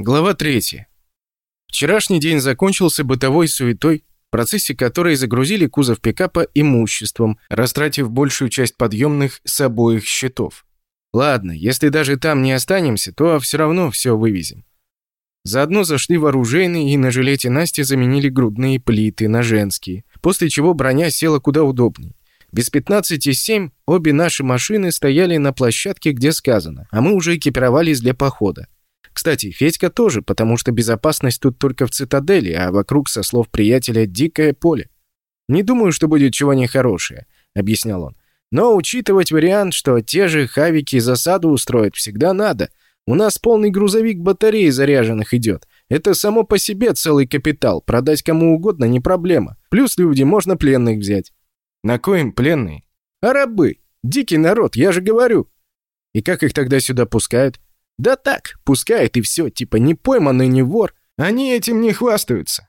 Глава 3. Вчерашний день закончился бытовой суетой, в процессе которой загрузили кузов пикапа имуществом, растратив большую часть подъемных с обоих счетов. Ладно, если даже там не останемся, то все равно все вывезем. Заодно зашли в оружейный и на жилете Насти заменили грудные плиты на женские, после чего броня села куда удобней. Без 15,7 обе наши машины стояли на площадке, где сказано, а мы уже экипировались для похода. Кстати, Федька тоже, потому что безопасность тут только в цитадели, а вокруг, со слов приятеля, дикое поле. «Не думаю, что будет чего нехорошее», — объяснял он. «Но учитывать вариант, что те же хавики засаду устроят, всегда надо. У нас полный грузовик батареи заряженных идет. Это само по себе целый капитал. Продать кому угодно не проблема. Плюс люди, можно пленных взять». «На коим пленные?» «А рабы. Дикий народ, я же говорю». «И как их тогда сюда пускают?» Да так, пускает и все, типа не пойманный, не вор. Они этим не хвастаются.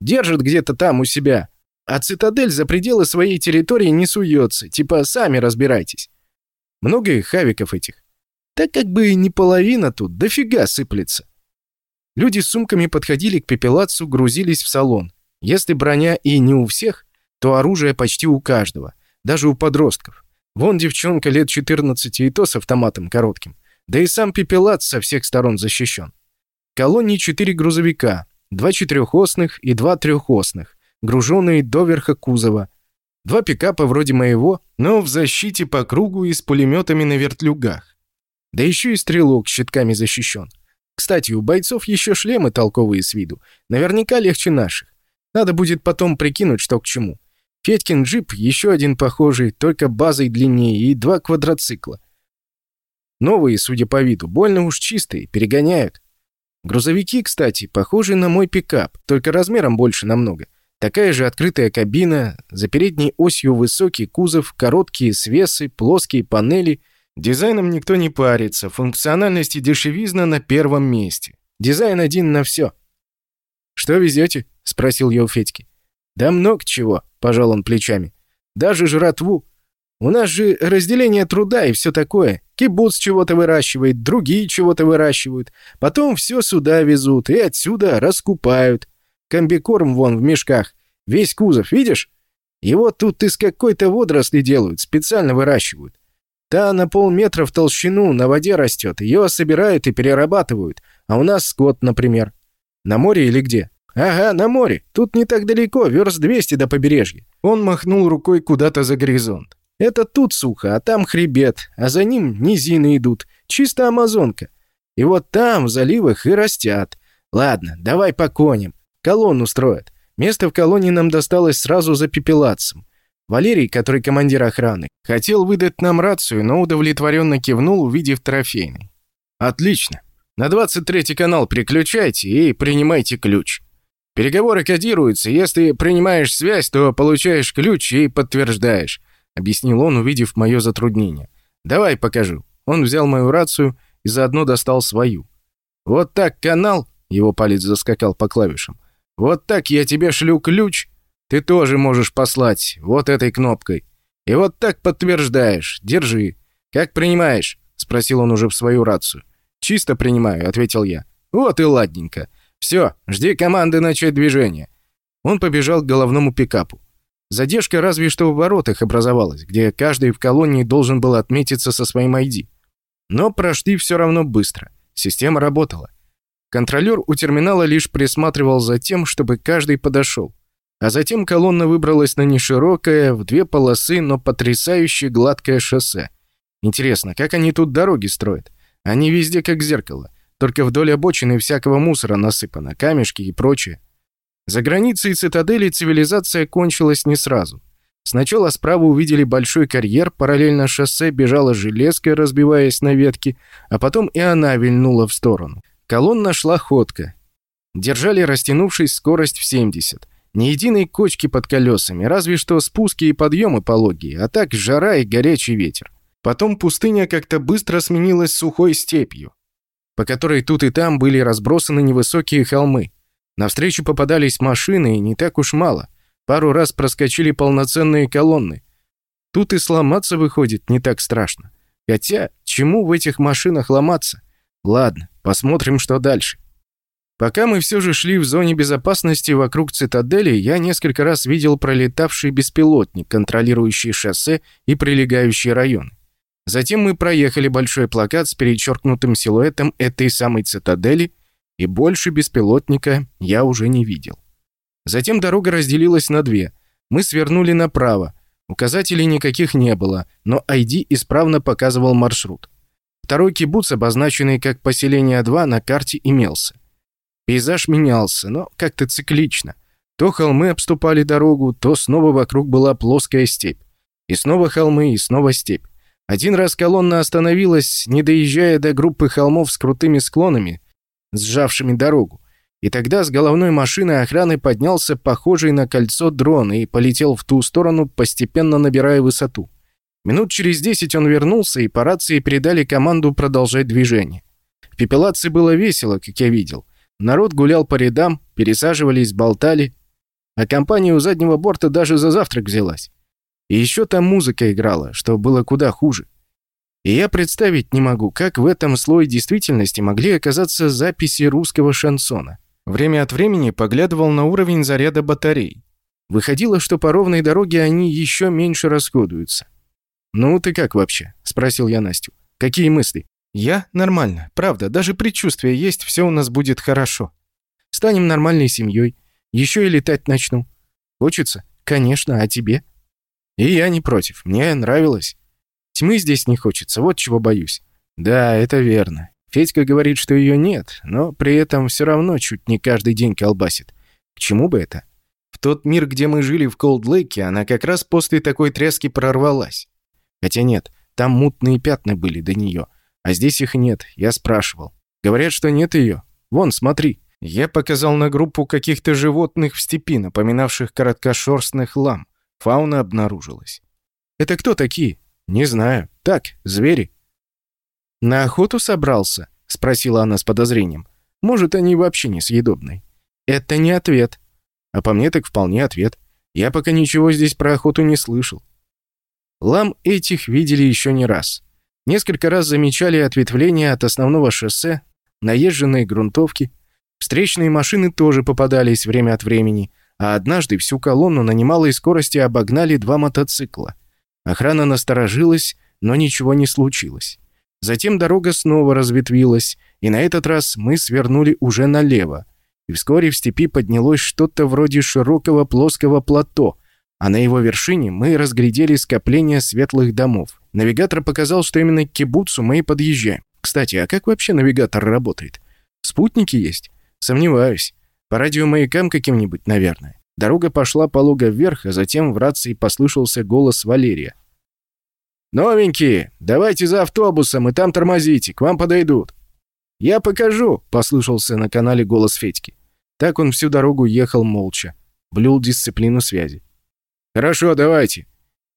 Держат где-то там у себя. А цитадель за пределы своей территории не суется, типа сами разбирайтесь. Много их хавиков этих. Так как бы и не половина тут, дофига сыплется. Люди с сумками подходили к пепелацу, грузились в салон. Если броня и не у всех, то оружие почти у каждого, даже у подростков. Вон девчонка лет 14 и то с автоматом коротким. Да и сам пепелац со всех сторон защищен. Колонии четыре грузовика, два четырехосных и два трехосных, груженные доверха кузова. Два пикапа вроде моего, но в защите по кругу и с пулеметами на вертлюгах. Да еще и стрелок щитками защищен. Кстати, у бойцов еще шлемы толковые с виду. Наверняка легче наших. Надо будет потом прикинуть, что к чему. Федькин джип еще один похожий, только базой длиннее, и два квадроцикла. Новые, судя по виду, больно уж чистые, перегоняют. Грузовики, кстати, похожи на мой пикап, только размером больше намного. Такая же открытая кабина, за передней осью высокий кузов, короткие свесы, плоские панели. Дизайном никто не парится, функциональность и дешевизна на первом месте. Дизайн один на все. «Что везете?» — спросил я у Федьки. «Да много чего», — пожал он плечами. «Даже жратву. У нас же разделение труда и все такое. Кибуц чего-то выращивает, другие чего-то выращивают. Потом все сюда везут и отсюда раскупают. Комбикорм вон в мешках. Весь кузов, видишь? Его тут из какой-то водоросли делают, специально выращивают. Та на полметра в толщину на воде растет. Ее собирают и перерабатывают. А у нас скот, например. На море или где? Ага, на море. Тут не так далеко, верст 200 до побережья. Он махнул рукой куда-то за горизонт. Это тут сухо, а там хребет, а за ним низины идут. Чисто амазонка. И вот там, в заливах, и растят. Ладно, давай по коням. Колонну строят. Место в колонне нам досталось сразу за пепелацем. Валерий, который командир охраны, хотел выдать нам рацию, но удовлетворенно кивнул, увидев трофейный. «Отлично. На 23-й канал переключайте и принимайте ключ. Переговоры кодируются. Если принимаешь связь, то получаешь ключ и подтверждаешь. — объяснил он, увидев мое затруднение. «Давай покажу». Он взял мою рацию и заодно достал свою. «Вот так канал...» — его палец заскакал по клавишам. «Вот так я тебе шлю ключ. Ты тоже можешь послать вот этой кнопкой. И вот так подтверждаешь. Держи. Как принимаешь?» — спросил он уже в свою рацию. «Чисто принимаю», — ответил я. «Вот и ладненько. Все, жди команды начать движение». Он побежал к головному пикапу. Задержка разве что в воротах образовалась, где каждый в колонии должен был отметиться со своим ID. Но прошли все равно быстро. Система работала. Контролер у терминала лишь присматривал за тем, чтобы каждый подошел. А затем колонна выбралась на неширокое, в две полосы, но потрясающе гладкое шоссе. Интересно, как они тут дороги строят? Они везде как зеркало. Только вдоль обочины всякого мусора насыпано, камешки и прочее. За границей цитадели цивилизация кончилась не сразу. Сначала справа увидели большой карьер, параллельно шоссе бежала железка, разбиваясь на ветки, а потом и она вильнула в сторону. Колонна шла ходка. Держали растянувшись скорость в 70. Ни единой кочки под колесами, разве что спуски и подъемы пологие, а так жара и горячий ветер. Потом пустыня как-то быстро сменилась сухой степью, по которой тут и там были разбросаны невысокие холмы. Навстречу попадались машины, и не так уж мало. Пару раз проскочили полноценные колонны. Тут и сломаться выходит не так страшно. Хотя, чему в этих машинах ломаться? Ладно, посмотрим, что дальше. Пока мы все же шли в зоне безопасности вокруг цитадели, я несколько раз видел пролетавший беспилотник, контролирующий шоссе и прилегающие районы. Затем мы проехали большой плакат с перечеркнутым силуэтом этой самой цитадели, и больше беспилотника я уже не видел. Затем дорога разделилась на две. Мы свернули направо. Указателей никаких не было, но ID исправно показывал маршрут. Второй кибуц, обозначенный как поселение 2, на карте имелся. Пейзаж менялся, но как-то циклично. То холмы обступали дорогу, то снова вокруг была плоская степь. И снова холмы, и снова степь. Один раз колонна остановилась, не доезжая до группы холмов с крутыми склонами, сжавшими дорогу. И тогда с головной машины охраны поднялся похожий на кольцо дрон и полетел в ту сторону, постепенно набирая высоту. Минут через десять он вернулся, и по рации передали команду продолжать движение. В пепелации было весело, как я видел. Народ гулял по рядам, пересаживались, болтали. А компания у заднего борта даже за завтрак взялась. И еще там музыка играла, что было куда хуже. И я представить не могу, как в этом слое действительности могли оказаться записи русского шансона. Время от времени поглядывал на уровень заряда батарей. Выходило, что по ровной дороге они еще меньше расходуются. «Ну, ты как вообще?» – спросил я Настю. «Какие мысли?» «Я нормально. Правда, даже предчувствие есть, все у нас будет хорошо. Станем нормальной семьей. Еще и летать начну. Хочется? Конечно, а тебе?» «И я не против. Мне нравилось. Тьмы здесь не хочется, вот чего боюсь». «Да, это верно. Федька говорит, что ее нет, но при этом все равно чуть не каждый день колбасит. К чему бы это? В тот мир, где мы жили в Колд-Лейке, она как раз после такой трески прорвалась. Хотя нет, там мутные пятна были до нее. А здесь их нет, я спрашивал. Говорят, что нет ее. Вон, смотри. Я показал на группу каких-то животных в степи, напоминавших короткошерстных лам. Фауна обнаружилась. Это кто такие? Не знаю. Так, звери. На охоту собрался? Спросила она с подозрением. Может, они вообще несъедобные? Это не ответ. А по мне так вполне ответ. Я пока ничего здесь про охоту не слышал. Лам этих видели еще не раз. Несколько раз замечали ответвления от основного шоссе, наезженные грунтовки. Встречные машины тоже попадались время от времени, а однажды всю колонну на немалой скорости обогнали два мотоцикла. Охрана насторожилась, но ничего не случилось. Затем дорога снова разветвилась, и на этот раз мы свернули уже налево. И вскоре в степи поднялось что-то вроде широкого плоского плато, а на его вершине мы разглядели скопление светлых домов. Навигатор показал, что именно к кибуцу мы и подъезжаем. Кстати, а как вообще навигатор работает? Спутники есть? Сомневаюсь. По радиомаякам каким-нибудь, наверное. Дорога пошла полого вверх, а затем в рации послышался голос Валерия. «Новенькие, давайте за автобусом и там тормозите, к вам подойдут». «Я покажу», — послышался на канале голос Федьки. Так он всю дорогу ехал молча, блюл дисциплину связи. «Хорошо, давайте.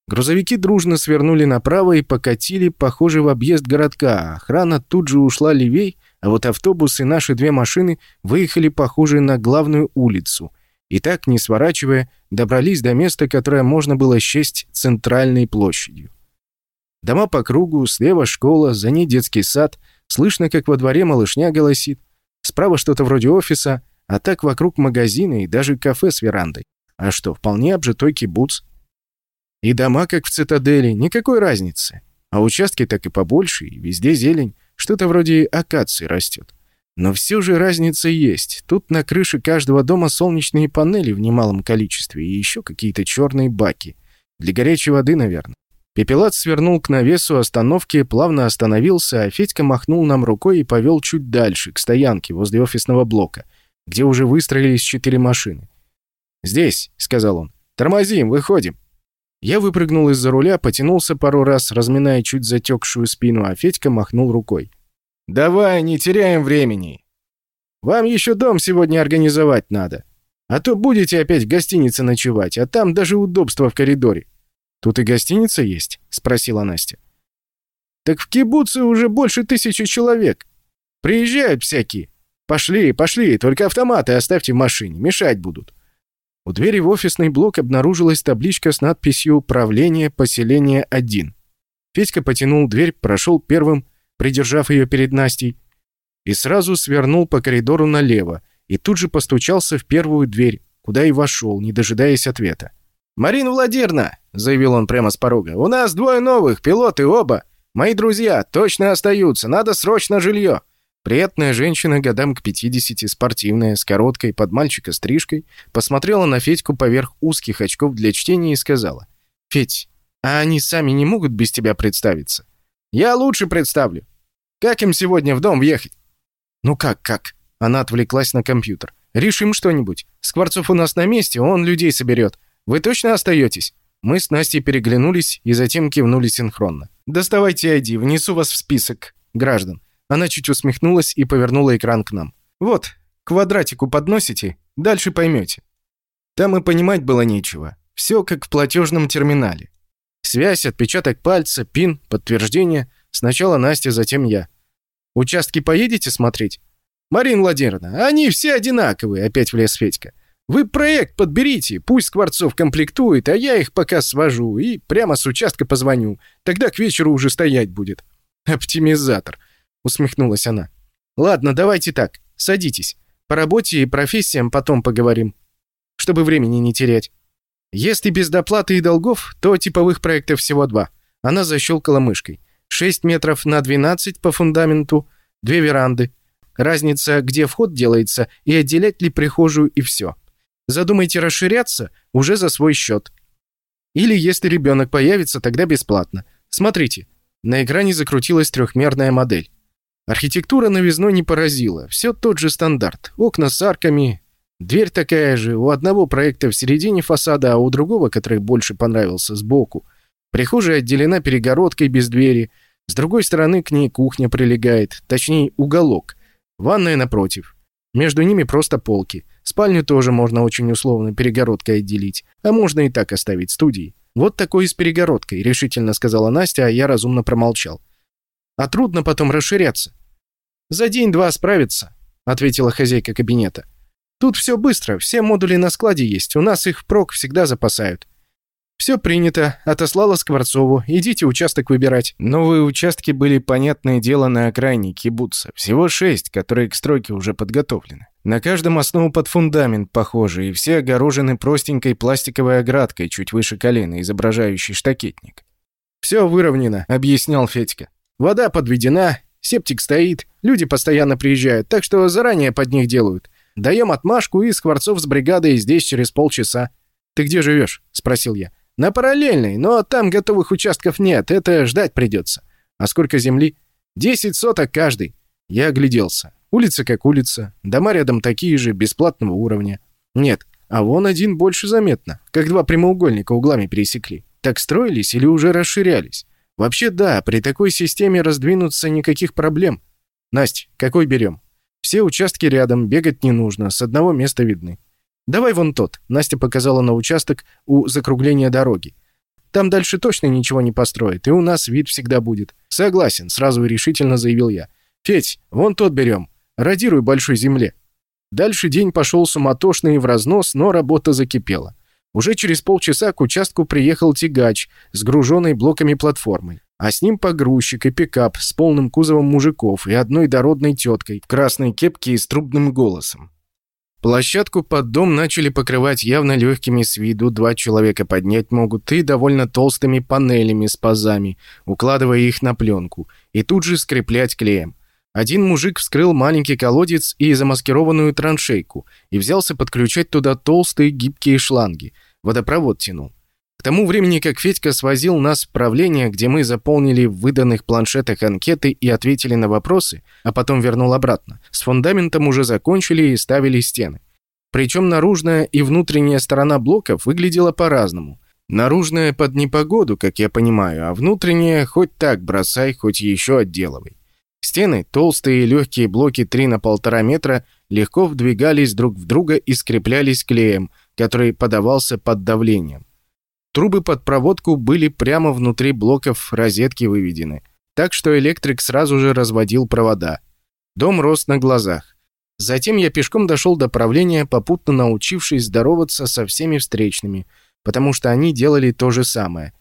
Грузовики дружно свернули направо и покатили, похоже, в объезд городка. Охрана тут же ушла левей, а вот автобус и наши две машины выехали, похоже, на главную улицу. И так, не сворачивая, добрались до места, которое можно было счесть центральной площадью. Дома по кругу, слева школа, за ней детский сад. Слышно, как во дворе малышня голосит. Справа что-то вроде офиса, а так вокруг магазины и даже кафе с верандой. А что, вполне обжитой кибуц. И дома, как в цитадели, никакой разницы. А участки так и побольше, и везде зелень, что-то вроде акации растет. Но все же разница есть. Тут на крыше каждого дома солнечные панели в немалом количестве и еще какие-то черные баки. Для горячей воды, наверное. Пепелат свернул к навесу остановки, плавно остановился, а Федька махнул нам рукой и повел чуть дальше, к стоянке возле офисного блока, где уже выстроились четыре машины. «Здесь», — сказал он. «Тормозим, выходим». Я выпрыгнул из-за руля, потянулся пару раз, разминая чуть затекшую спину, а Федька махнул рукой. «Давай, не теряем времени. Вам еще дом сегодня организовать надо. А то будете опять в гостинице ночевать, а там даже удобства в коридоре». «Тут и гостиница есть?» — спросила Настя. «Так в кибуце уже больше тысячи человек. Приезжают всякие. Пошли, пошли, только автоматы оставьте в машине, мешать будут». У двери в офисный блок обнаружилась табличка с надписью «Правление поселения 1». Федька потянул дверь, прошел первым, придержав ее перед Настей, и сразу свернул по коридору налево, и тут же постучался в первую дверь, куда и вошел, не дожидаясь ответа. «Марина Владимировна!» — заявил он прямо с порога. «У нас двое новых, пилоты оба. Мои друзья точно остаются, надо срочно жилье». Приятная женщина, годам к 50, спортивная, с короткой, под мальчика стрижкой, посмотрела на Федьку поверх узких очков для чтения и сказала. «Федь, а они сами не могут без тебя представиться?» «Я лучше представлю. Как им сегодня в дом въехать?» «Ну как, как?» Она отвлеклась на компьютер. «Решим что-нибудь. Скворцов у нас на месте, он людей соберет. Вы точно остаетесь?» Мы с Настей переглянулись и затем кивнули синхронно. «Доставайте ID, внесу вас в список граждан». Она чуть усмехнулась и повернула экран к нам. «Вот, квадратику подносите, дальше поймете». Там и понимать было нечего. Все как в платежном терминале. Связь, отпечаток пальца, пин, подтверждение. Сначала Настя, затем я. «Участки поедете смотреть?» «Марина Владимировна, они все одинаковые», — опять влез Федька. «Вы проект подберите, пусть Скворцов комплектует, а я их пока свожу и прямо с участка позвоню. Тогда к вечеру уже стоять будет». «Оптимизатор», — усмехнулась она. «Ладно, давайте так, садитесь. По работе и профессиям потом поговорим, чтобы времени не терять. Если без доплаты и долгов, то типовых проектов всего два». Она защелкала мышкой. 6 метров на 12 по фундаменту, две веранды, Разница, где вход делается, и отделять ли прихожую и все. Задумайте расширяться уже за свой счет. Или если ребенок появится, тогда бесплатно. Смотрите, на экране закрутилась трехмерная модель. Архитектура новизной не поразила, все тот же стандарт. Окна с арками, дверь такая же, у одного проекта в середине фасада, а у другого, который больше понравился, сбоку. Прихожая отделена перегородкой без двери, с другой стороны к ней кухня прилегает, точнее уголок – Ванная напротив. Между ними просто полки. Спальню тоже можно очень условно перегородкой отделить, а можно и так оставить студии. Вот такой с перегородкой, решительно сказала Настя, а я разумно промолчал. А трудно потом расширяться. За день-два справиться, ответила хозяйка кабинета. Тут все быстро, все модули на складе есть, у нас их прок всегда запасают. «Все принято. Отослала Скворцову. Идите участок выбирать». Новые участки были, понятное дело, на окраине кибуца. Всего шесть, которые к стройке уже подготовлены. На каждом основу под фундамент похожи, и все огорожены простенькой пластиковой оградкой чуть выше колена, изображающей штакетник. «Все выровнено», — объяснял Федька. «Вода подведена, септик стоит, люди постоянно приезжают, так что заранее под них делают. Даем отмашку, и Скворцов с бригадой здесь через полчаса». «Ты где живешь?» — спросил я. На параллельной, но там готовых участков нет, это ждать придется. А сколько земли? Десять соток каждый. Я огляделся. Улица как улица, дома рядом такие же, бесплатного уровня. Нет, а вон один больше заметно, как два прямоугольника углами пересекли. Так строились или уже расширялись? Вообще да, при такой системе раздвинуться никаких проблем. Насть, какой берем? Все участки рядом, бегать не нужно, с одного места видны. «Давай вон тот», — Настя показала на участок у закругления дороги. «Там дальше точно ничего не построят, и у нас вид всегда будет». «Согласен», — сразу и решительно заявил я. «Федь, вон тот берем. Радируй большой земле». Дальше день пошел суматошный и в разнос, но работа закипела. Уже через полчаса к участку приехал тягач с груженной блоками платформой, а с ним погрузчик и пикап с полным кузовом мужиков и одной дородной теткой в красной кепке и с трубным голосом. Площадку под дом начали покрывать явно легкими с виду, два человека поднять могут, и довольно толстыми панелями с пазами, укладывая их на пленку, и тут же скреплять клеем. Один мужик вскрыл маленький колодец и замаскированную траншейку и взялся подключать туда толстые гибкие шланги. Водопровод тянул. Тому времени, как Федька свозил нас в правление, где мы заполнили в выданных планшетах анкеты и ответили на вопросы, а потом вернул обратно, с фундаментом уже закончили и ставили стены. Причем наружная и внутренняя сторона блоков выглядела по-разному. Наружная под непогоду, как я понимаю, а внутренняя хоть так бросай, хоть еще отделывай. Стены, толстые и легкие блоки 3 на полтора метра, легко вдвигались друг в друга и скреплялись клеем, который подавался под давлением. Трубы под проводку были прямо внутри блоков розетки выведены, так что электрик сразу же разводил провода. Дом рос на глазах. Затем я пешком дошел до правления, попутно научившись здороваться со всеми встречными, потому что они делали то же самое.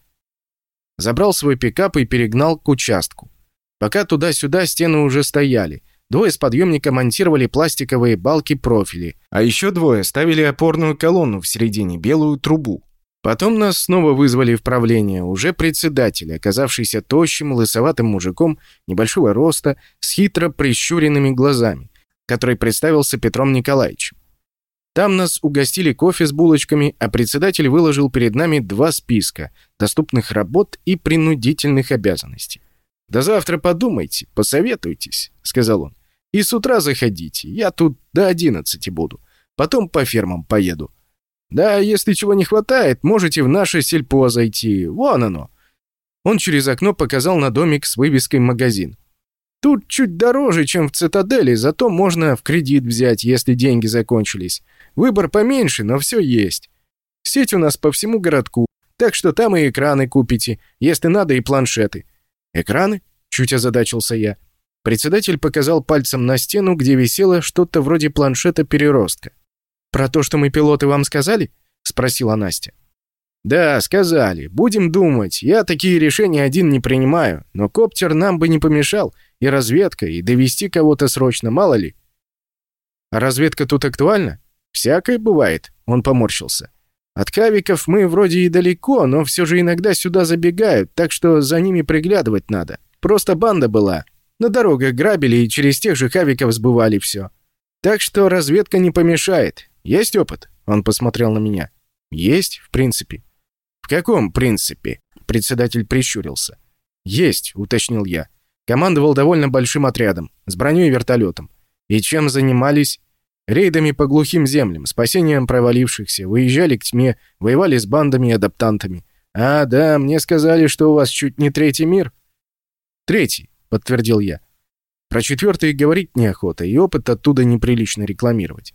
Забрал свой пикап и перегнал к участку. Пока туда-сюда стены уже стояли. Двое с подъемника монтировали пластиковые балки-профили, а еще двое ставили опорную колонну в середине, белую трубу. Потом нас снова вызвали в правление, уже председатель, оказавшийся тощим, лысоватым мужиком небольшого роста, с хитро прищуренными глазами, который представился Петром Николаевичем. Там нас угостили кофе с булочками, а председатель выложил перед нами два списка доступных работ и принудительных обязанностей. «До завтра подумайте, посоветуйтесь», — сказал он. «И с утра заходите, я тут до одиннадцати буду. Потом по фермам поеду. Да, если чего не хватает, можете в наше сельпо зайти. Вон оно». Он через окно показал на домик с вывеской «Магазин». Тут чуть дороже, чем в цитадели, зато можно в кредит взять, если деньги закончились. Выбор поменьше, но все есть. Сеть у нас по всему городку, так что там и экраны купите, если надо, и планшеты. Экраны? Чуть озадачился я. Председатель показал пальцем на стену, где висело что-то вроде планшета переростка. «Про то, что мы пилоты, вам сказали?» — спросила Настя. «Да, сказали. Будем думать. Я такие решения один не принимаю, но коптер нам бы не помешал. И разведка, и довести кого-то срочно, мало ли». «А разведка тут актуальна?» «Всякое бывает», — он поморщился. «От кавиков мы вроде и далеко, но все же иногда сюда забегают, так что за ними приглядывать надо. Просто банда была. На дорогах грабили и через тех же кавиков сбывали все. Так что разведка не помешает. Есть опыт?» Он посмотрел на меня. «Есть, в принципе». «В каком принципе?» Председатель прищурился. «Есть», — уточнил я. Командовал довольно большим отрядом, с броней и вертолетом. И чем занимались? Рейдами по глухим землям, спасением провалившихся, выезжали к тьме, воевали с бандами и адаптантами. А, да, мне сказали, что у вас чуть не третий мир. Третий, подтвердил я. Про четвертый говорить неохота, и опыт оттуда неприлично рекламировать.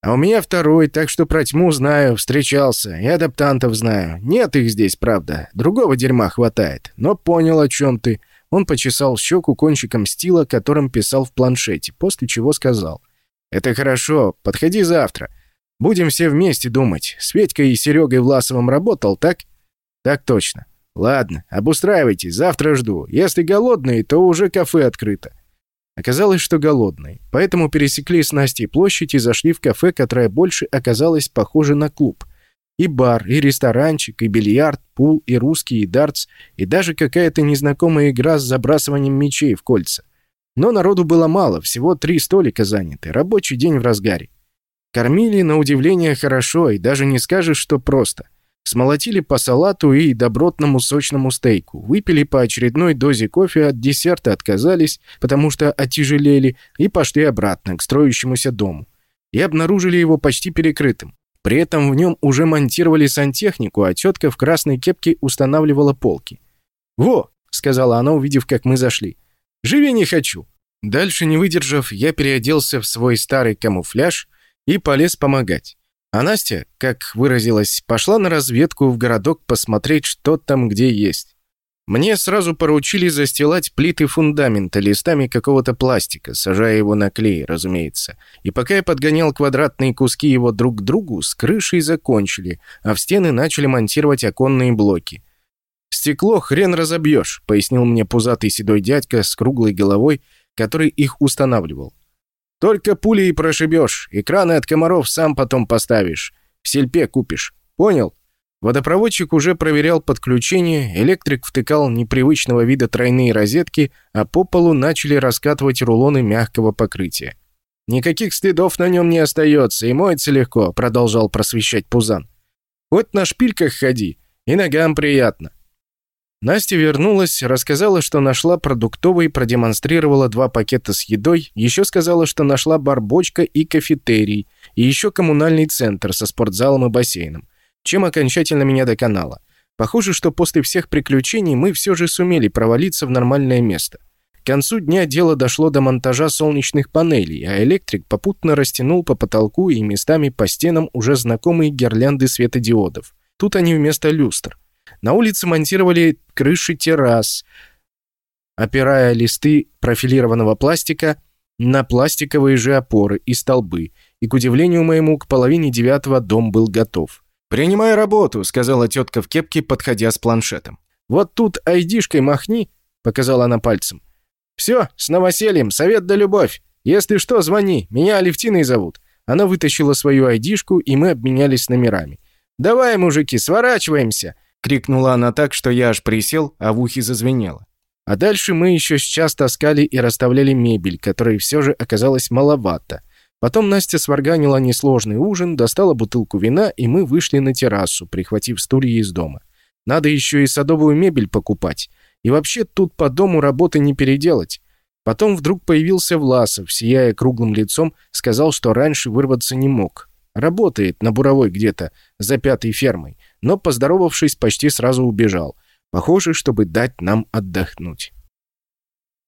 А у меня второй, так что про тьму знаю, встречался, и адаптантов знаю. Нет их здесь, правда. Другого дерьма хватает. Но понял, о чем ты. Он почесал щеку кончиком стила, которым писал в планшете, после чего сказал. «Это хорошо. Подходи завтра. Будем все вместе думать. С Федькой и Серегой Власовым работал, так?» «Так точно. Ладно, обустраивайтесь, завтра жду. Если голодные, то уже кафе открыто. Оказалось, что голодные. Поэтому пересекли с Настей площадь и зашли в кафе, которое больше оказалось похоже на клуб. И бар, и ресторанчик, и бильярд, пул, и русский, и дартс, и даже какая-то незнакомая игра с забрасыванием мячей в кольца. Но народу было мало, всего три столика заняты, рабочий день в разгаре. Кормили, на удивление, хорошо, и даже не скажешь, что просто – Смолотили по салату и добротному сочному стейку. Выпили по очередной дозе кофе, от десерта отказались, потому что отяжелели, и пошли обратно, к строящемуся дому. И обнаружили его почти перекрытым. При этом в нем уже монтировали сантехнику, а тетка в красной кепке устанавливала полки. «Во!» — сказала она, увидев, как мы зашли. «Живи не хочу!» Дальше, не выдержав, я переоделся в свой старый камуфляж и полез помогать. А Настя, как выразилась, пошла на разведку в городок посмотреть, что там где есть. Мне сразу поручили застилать плиты фундамента листами какого-то пластика, сажая его на клей, разумеется. И пока я подгонял квадратные куски его друг к другу, с крышей закончили, а в стены начали монтировать оконные блоки. «Стекло хрен разобьешь», — пояснил мне пузатый седой дядька с круглой головой, который их устанавливал. Только пулей прошибешь, экраны от комаров сам потом поставишь. В сельпе купишь. Понял? Водопроводчик уже проверял подключение, электрик втыкал непривычного вида тройные розетки, а по полу начали раскатывать рулоны мягкого покрытия. «Никаких следов на нем не остается, и моется легко», — продолжал просвещать Пузан. «Хоть на шпильках ходи, и ногам приятно. Настя вернулась, рассказала, что нашла продуктовый, продемонстрировала два пакета с едой, еще сказала, что нашла барбочка и кафетерий, и еще коммунальный центр со спортзалом и бассейном, чем окончательно меня доконала. Похоже, что после всех приключений мы все же сумели провалиться в нормальное место. К концу дня дело дошло до монтажа солнечных панелей, а электрик попутно растянул по потолку и местами по стенам уже знакомые гирлянды светодиодов. Тут они вместо люстр. На улице монтировали крыши террас, опирая листы профилированного пластика на пластиковые же опоры и столбы, и, к удивлению моему, к половине девятого дом был готов. «Принимай работу», — сказала тетка в кепке, подходя с планшетом. «Вот тут айдишкой махни», — показала она пальцем. «Все, с новосельем, совет да любовь. Если что, звони, меня Алевтиной зовут». Она вытащила свою айдишку, и мы обменялись номерами. «Давай, мужики, сворачиваемся!» — крикнула она так, что я аж присел, а в ухе зазвенело. А дальше мы еще сейчас таскали и расставляли мебель, которой все же оказалось маловато. Потом Настя сварганила несложный ужин, достала бутылку вина, и мы вышли на террасу, прихватив стулья из дома. Надо еще и садовую мебель покупать. И вообще тут по дому работы не переделать. Потом вдруг появился Власов, сияя круглым лицом, сказал, что раньше вырваться не мог. Работает на буровой где-то, за пятой фермой, но, поздоровавшись, почти сразу убежал. Похоже, чтобы дать нам отдохнуть.